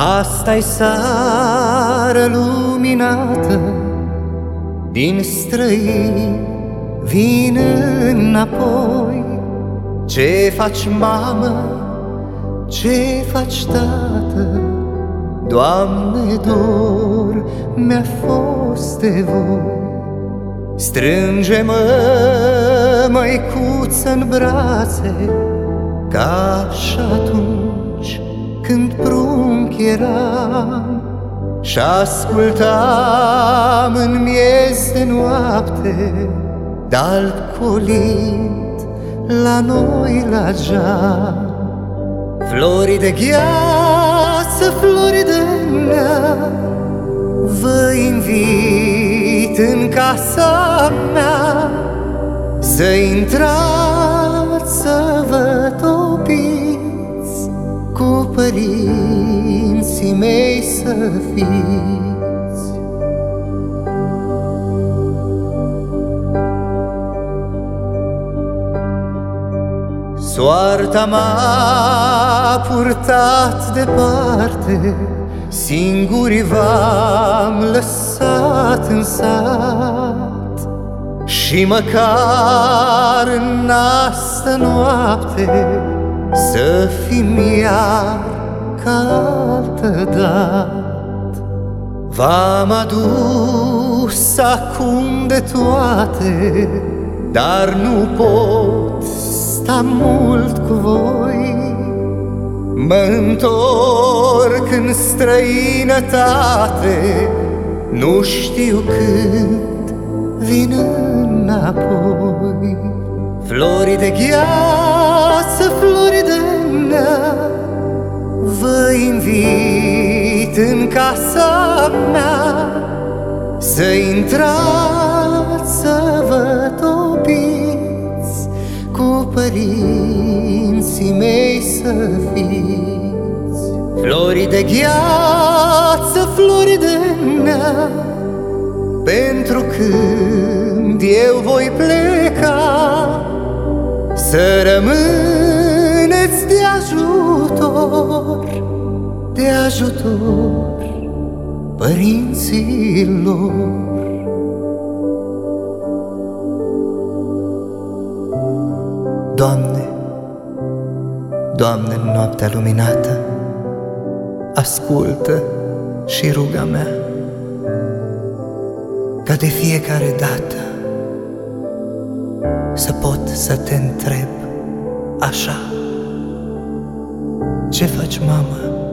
Asta-i seară luminată Din străini vin înapoi Ce faci, mamă? Ce faci, tată? Doamne, dor mi-a fost de voi Strânge-mă, măicuță, în brațe Ca și atunci când prunc eram Și ascultam în miez de noapte De-alt colint la noi la geam Flori de gheață, flori de nea Vă invit în casa mea Să intrați, să părinții mei să fiți. Soarta m-a purtat departe Singuri v-am lăsat în sat. Și măcar în asta noapte Să fim iar ca altă dat V-am adus acum de toate Dar nu pot sta mult cu voi. Mă întorc în străinătate Nu știu când vin înapoi. Flori de gheață, casa mea. Să intrați, să vă topiți Cu părinții mei să fiți. Flori de gheață, flori de nea Pentru când eu voi pleca Să rămâneți de ajutor De ajutor părinților Doamne, Doamne, în noaptea luminată, ascultă și ruga mea, ca de fiecare dată să pot să te întreb așa. Ce faci, mamă? Ce faci?